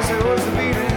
guess it was the beat.